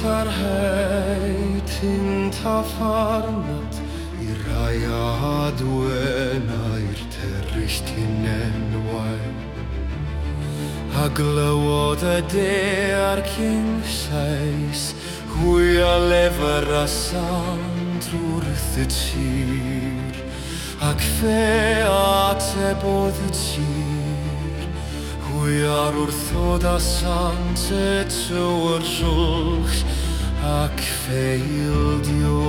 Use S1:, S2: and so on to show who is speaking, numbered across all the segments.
S1: sarhau ti'n tafarnat i rai adwen a'r terryll ti'n enwau. A glywod y de a'r cyn llais hwy a lefer a sand wrth y tir ac fe ateb oedd y tir hwy ar wrthod a sant e y tywyr llwch ac feildio.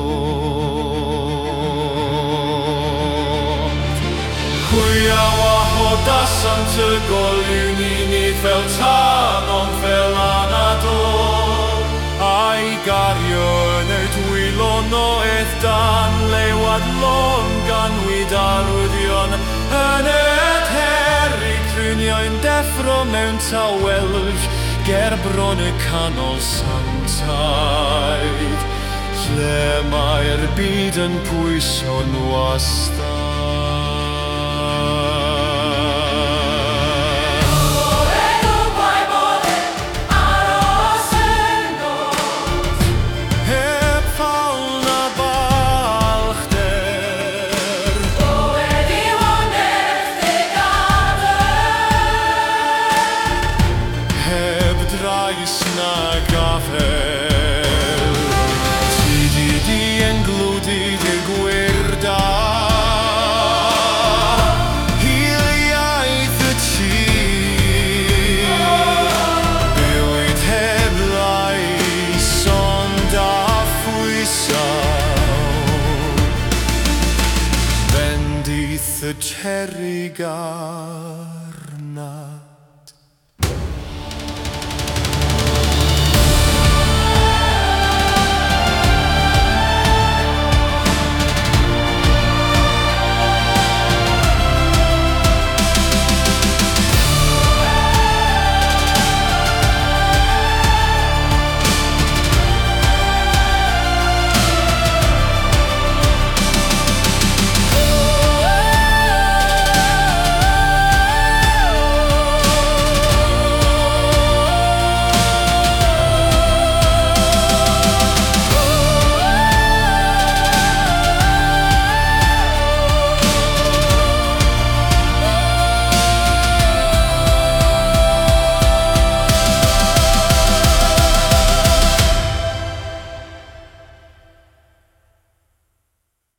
S1: Hwy a hodas y tygol i ni fel tan ond fel anadol a'i gario yn y dwylon o edd dan lewad lon gan wyd arwyddion yn y heri crynio'n deffro mewn tawelwch ger bron y canol santaid Lle mae'r byd yn pwyso'n wastad maes na gafel Ti di di yn glwdi dy gwirda. Hiliaeth y ti Bywyd heb lais ond a phwysaw Bendith y terigar